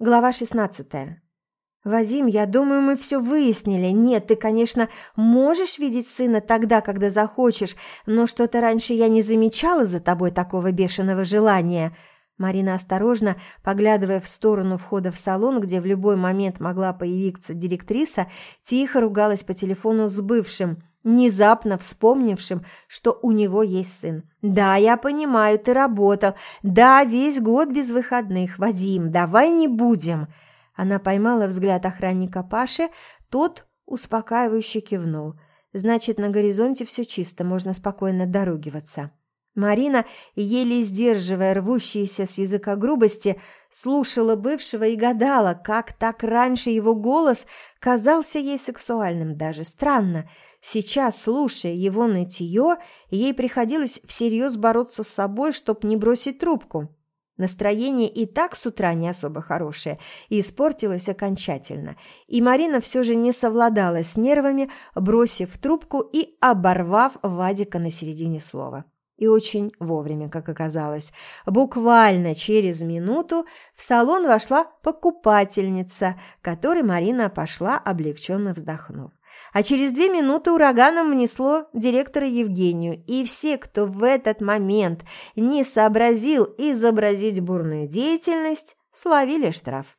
Глава 16. «Вадим, я думаю, мы все выяснили. Нет, ты, конечно, можешь видеть сына тогда, когда захочешь, но что-то раньше я не замечала за тобой такого бешеного желания». Марина осторожно, поглядывая в сторону входа в салон, где в любой момент могла появиться директриса, тихо ругалась по телефону с бывшим, внезапно вспомнившим, что у него есть сын. «Да, я понимаю, ты работал. Да, весь год без выходных. Вадим, давай не будем». Она поймала взгляд охранника Паши, тот успокаивающе кивнул. «Значит, на горизонте все чисто, можно спокойно доругиваться». Марина, еле сдерживая рвущиеся с языка грубости, слушала бывшего и гадала, как так раньше его голос казался ей сексуальным даже. Странно, сейчас, слушая его нытье, ей приходилось всерьез бороться с собой, чтоб не бросить трубку. Настроение и так с утра не особо хорошее и испортилось окончательно. И Марина все же не совладала с нервами, бросив трубку и оборвав Вадика на середине слова. И очень вовремя, как оказалось. Буквально через минуту в салон вошла покупательница, которой Марина пошла, облегченно вздохнув. А через две минуты ураганом внесло директора Евгению, и все, кто в этот момент не сообразил изобразить бурную деятельность, словили штраф.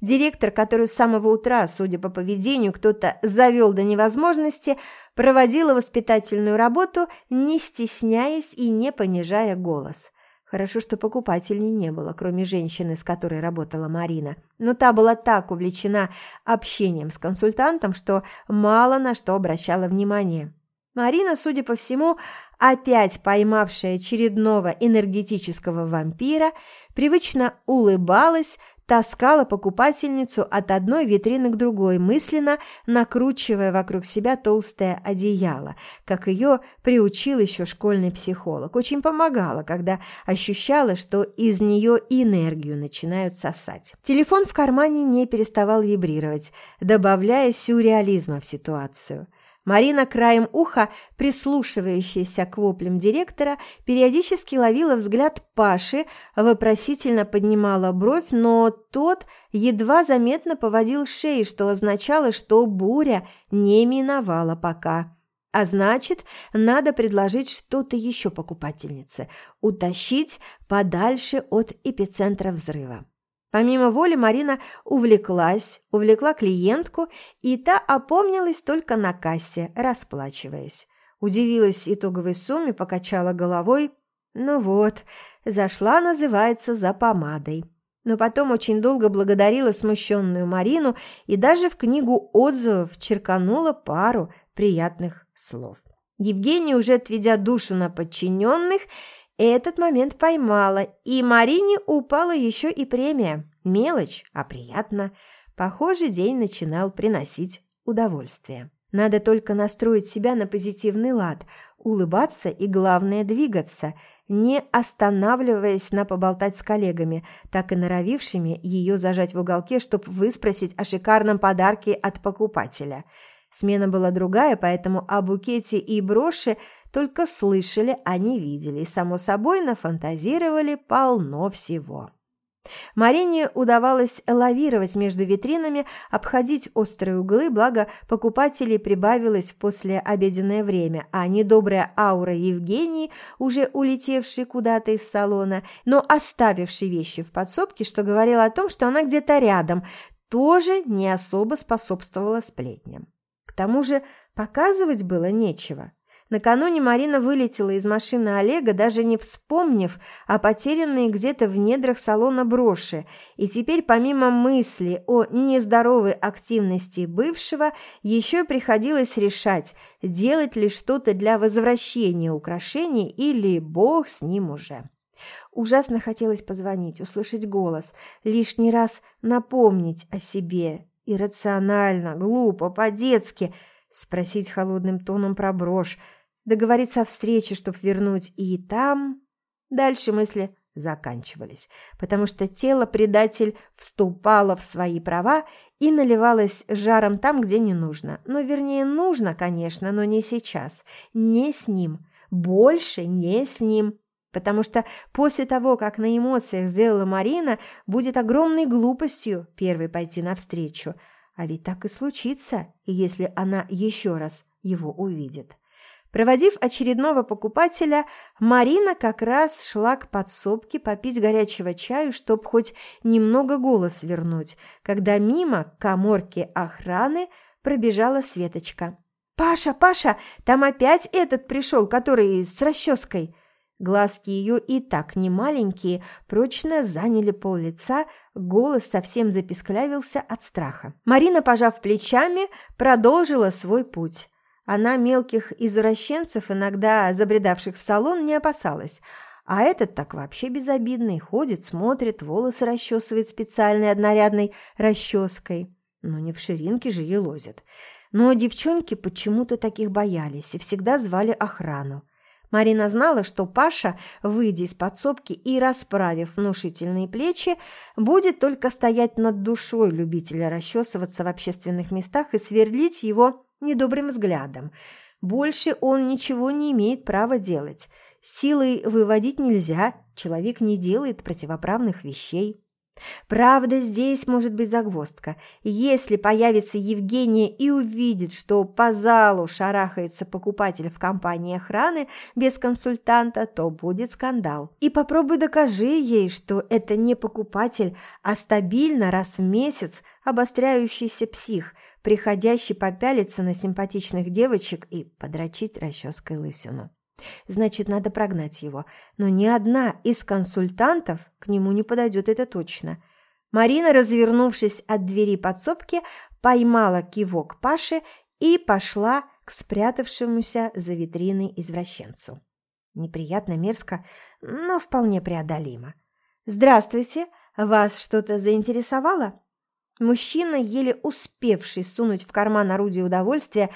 Директор, который с самого утра, судя по поведению, кто-то завел до невозможности, проводила воспитательную работу, не стесняясь и не понижая голос. Хорошо, что покупателей не было, кроме женщины, с которой работала Марина. Но та была так увлечена общением с консультантом, что мало на что обращала внимание. Марина, судя по всему, опять поймавшая очередного энергетического вампира, привычно улыбалась, таскала покупательницу от одной витрины к другой, мысленно накручивая вокруг себя толстое одеяло, как ее приучил еще школьный психолог. Очень помогала, когда ощущала, что из нее энергию начинают сосать. Телефон в кармане не переставал вибрировать, добавляя сюрреализма в ситуацию. Марина краем уха, прислушивающаяся к воплям директора, периодически ловила взгляд Паши, вопросительно поднимала бровь, но тот едва заметно поводил шеей, что означало, что буря не миновала пока. А значит, надо предложить что-то еще покупательнице, утащить подальше от эпицентра взрыва. Помимо воли Марина увлеклась, увлекла клиентку, и та опомнилась только на кассе, расплачиваясь. Удивилась итоговой сумме, покачала головой. Ну вот, зашла, называется, за помадой. Но потом очень долго благодарила смущенную Марину и даже в книгу отзывов черканула пару приятных слов. Евгения, уже отведя душу на подчиненных, этот момент поймала, и Марине упала еще и премия. Мелочь, а приятно. Похоже, день начинал приносить удовольствие. Надо только настроить себя на позитивный лад, улыбаться и, главное, двигаться, не останавливаясь на поболтать с коллегами, так и норовившими ее зажать в уголке, чтобы выспросить о шикарном подарке от покупателя – Смена была другая, поэтому о букете и броши только слышали, а не видели, и, само собой, нафантазировали полно всего. Марине удавалось лавировать между витринами, обходить острые углы, благо покупателей прибавилось в послеобеденное время, а недобрая аура Евгении, уже улетевшей куда-то из салона, но оставившей вещи в подсобке, что говорило о том, что она где-то рядом, тоже не особо способствовала сплетням тому же показывать было нечего. Накануне Марина вылетела из машины Олега, даже не вспомнив о потерянной где-то в недрах салона броши, и теперь помимо мысли о нездоровой активности бывшего, еще приходилось решать, делать ли что-то для возвращения украшений или бог с ним уже. Ужасно хотелось позвонить, услышать голос, лишний раз напомнить о себе, Иррационально, глупо, по-детски спросить холодным тоном про брошь, договориться о встрече, чтобы вернуть, и там... Дальше мысли заканчивались, потому что тело предатель вступало в свои права и наливалось жаром там, где не нужно. Но, вернее, нужно, конечно, но не сейчас. Не с ним. Больше не с ним. Потому что после того, как на эмоциях сделала Марина, будет огромной глупостью первой пойти навстречу. А ведь так и случится, если она еще раз его увидит. Проводив очередного покупателя, Марина как раз шла к подсобке попить горячего чаю, чтоб хоть немного голос вернуть, когда мимо к коморке охраны пробежала Светочка. «Паша, Паша, там опять этот пришел, который с расческой!» Глазки ее и так не маленькие, прочно заняли пол лица, голос совсем записклявился от страха. Марина, пожав плечами, продолжила свой путь. Она мелких извращенцев, иногда забредавших в салон, не опасалась, а этот так вообще безобидный, ходит, смотрит, волосы расчесывает специальной однорядной расческой. Но не в ширинке же елозят. Но девчонки почему-то таких боялись и всегда звали охрану. Марина знала, что Паша, выйдя из подсобки и расправив внушительные плечи, будет только стоять над душой любителя расчесываться в общественных местах и сверлить его недобрым взглядом. Больше он ничего не имеет права делать. Силой выводить нельзя, человек не делает противоправных вещей. Правда, здесь может быть загвоздка. Если появится Евгения и увидит, что по залу шарахается покупатель в компании охраны без консультанта, то будет скандал. И попробуй докажи ей, что это не покупатель, а стабильно раз в месяц обостряющийся псих, приходящий попялиться на симпатичных девочек и подрочить расческой лысину. Значит, надо прогнать его. Но ни одна из консультантов к нему не подойдет, это точно. Марина, развернувшись от двери подсобки, поймала кивок Паши и пошла к спрятавшемуся за витриной извращенцу. Неприятно, мерзко, но вполне преодолимо. «Здравствуйте! Вас что-то заинтересовало?» Мужчина, еле успевший сунуть в карман орудие удовольствия,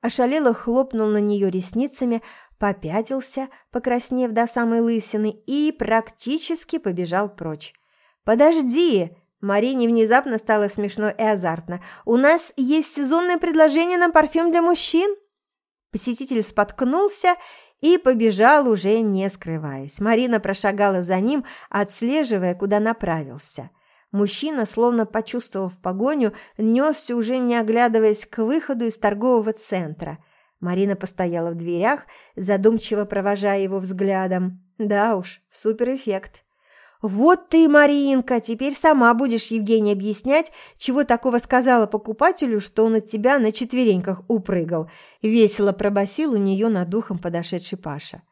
ошалело хлопнул на нее ресницами, попятился, покраснев до самой лысины, и практически побежал прочь. «Подожди!» Марине внезапно стало смешно и азартно. «У нас есть сезонное предложение на парфюм для мужчин!» Посетитель споткнулся и побежал, уже не скрываясь. Марина прошагала за ним, отслеживая, куда направился. Мужчина, словно почувствовав погоню, несся, уже не оглядываясь к выходу из торгового центра – Марина постояла в дверях, задумчиво провожая его взглядом. Да уж, суперэффект. «Вот ты, Маринка, теперь сама будешь Евгении объяснять, чего такого сказала покупателю, что он от тебя на четвереньках упрыгал», – весело пробасил у нее над духом подошедший Паша.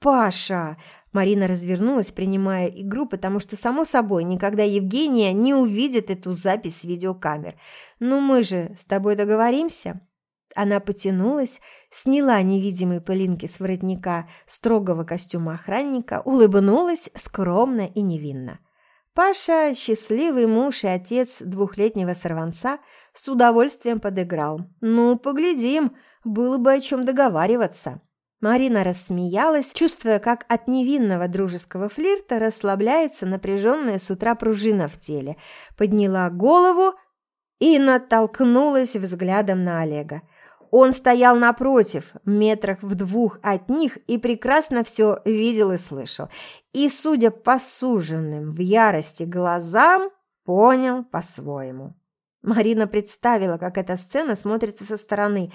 «Паша!» – Марина развернулась, принимая игру, потому что, само собой, никогда Евгения не увидит эту запись с видеокамер. «Ну мы же с тобой договоримся?» Она потянулась, сняла невидимые пылинки с воротника строгого костюма охранника, улыбнулась скромно и невинно. Паша, счастливый муж и отец двухлетнего сорванца, с удовольствием подыграл. «Ну, поглядим, было бы о чем договариваться». Марина рассмеялась, чувствуя, как от невинного дружеского флирта расслабляется напряженная с утра пружина в теле. Подняла голову и натолкнулась взглядом на Олега. Он стоял напротив, метрах в двух от них, и прекрасно все видел и слышал. И, судя по суженным в ярости глазам, понял по-своему. Марина представила, как эта сцена смотрится со стороны,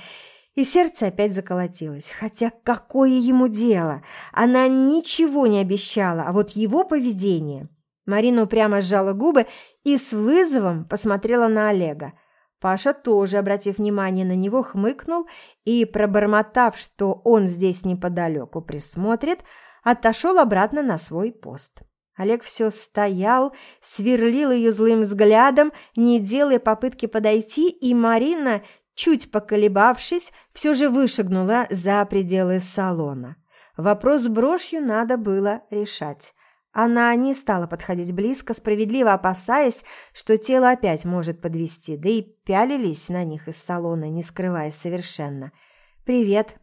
и сердце опять заколотилось. Хотя какое ему дело? Она ничего не обещала, а вот его поведение... Марина упрямо сжала губы и с вызовом посмотрела на Олега. Паша тоже, обратив внимание на него, хмыкнул и, пробормотав, что он здесь неподалеку присмотрит, отошел обратно на свой пост. Олег все стоял, сверлил ее злым взглядом, не делая попытки подойти, и Марина, чуть поколебавшись, все же вышагнула за пределы салона. Вопрос с брошью надо было решать. Она не стала подходить близко, справедливо опасаясь, что тело опять может подвести, да и пялились на них из салона, не скрываясь совершенно. «Привет».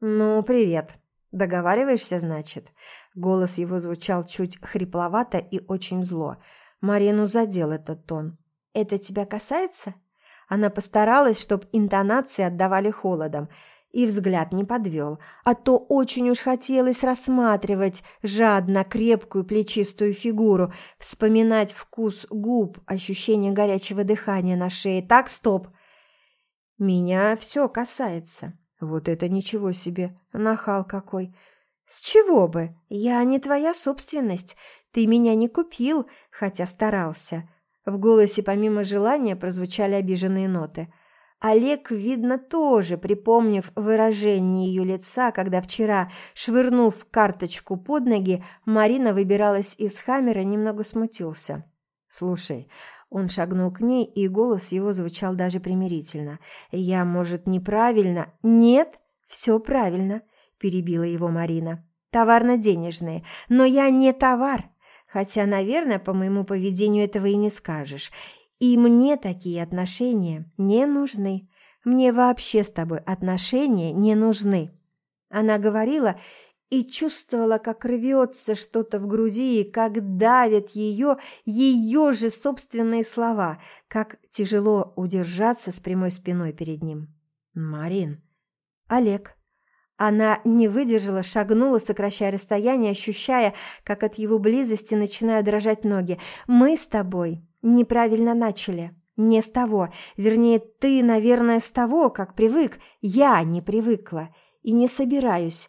«Ну, привет. Договариваешься, значит?» Голос его звучал чуть хрипловато и очень зло. Марину задел этот тон. «Это тебя касается?» Она постаралась, чтобы интонации отдавали холодом. И взгляд не подвел, а то очень уж хотелось рассматривать жадно крепкую плечистую фигуру, вспоминать вкус губ, ощущение горячего дыхания на шее. Так, стоп! Меня все касается. Вот это ничего себе, нахал какой! «С чего бы? Я не твоя собственность. Ты меня не купил, хотя старался». В голосе помимо желания прозвучали обиженные ноты. Олег, видно, тоже, припомнив выражение ее лица, когда вчера, швырнув карточку под ноги, Марина выбиралась из хаммера, немного смутился. «Слушай, он шагнул к ней, и голос его звучал даже примирительно. «Я, может, неправильно?» «Нет, все правильно перебила его Марина. «Товарно-денежные. Но я не товар. Хотя, наверное, по моему поведению этого и не скажешь. И мне такие отношения не нужны. Мне вообще с тобой отношения не нужны». Она говорила и чувствовала, как рвется что-то в груди, и как давят ее, ее же собственные слова, как тяжело удержаться с прямой спиной перед ним. «Марин». «Олег». Она не выдержала, шагнула, сокращая расстояние, ощущая, как от его близости начинают дрожать ноги. «Мы с тобой неправильно начали. Не с того. Вернее, ты, наверное, с того, как привык. Я не привыкла. И не собираюсь.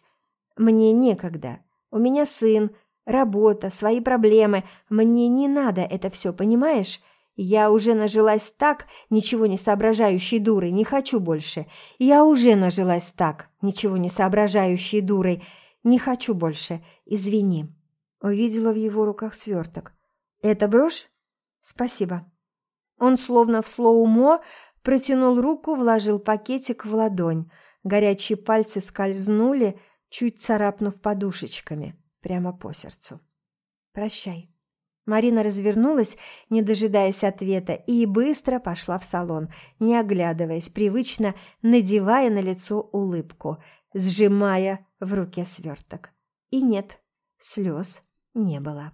Мне некогда. У меня сын, работа, свои проблемы. Мне не надо это все, понимаешь?» Я уже нажилась так, ничего не соображающей дурой, не хочу больше. Я уже нажилась так, ничего не соображающей дурой, не хочу больше. Извини. Увидела в его руках сверток. Это брошь? Спасибо. Он словно в слоумо протянул руку, вложил пакетик в ладонь. Горячие пальцы скользнули, чуть царапнув подушечками, прямо по сердцу. «Прощай». Марина развернулась, не дожидаясь ответа, и быстро пошла в салон, не оглядываясь, привычно надевая на лицо улыбку, сжимая в руке сверток. И нет, слез не было.